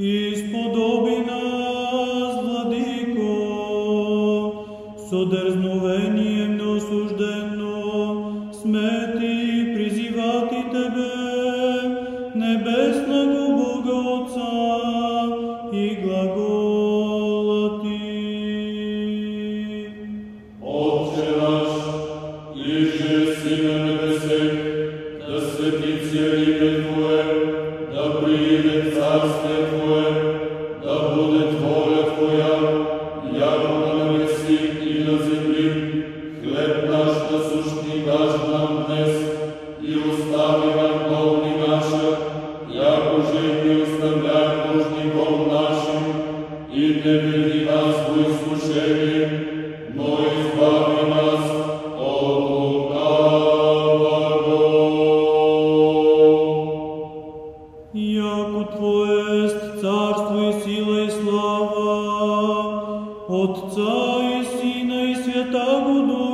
Исподоби нас, Владико, со дерзновением неосуждено, смети призивати Тебе, небесного Бога Отца, и глаголати. Отче наш, иже си на небесе, да светится имя Твое, да прииде царствие и остави нам наши, яко же и оставляем нашим, и не веди нас в но избави нас от лукавого. Яко Твое царство и сила и слава, Отца и Сина и Святаго Духа,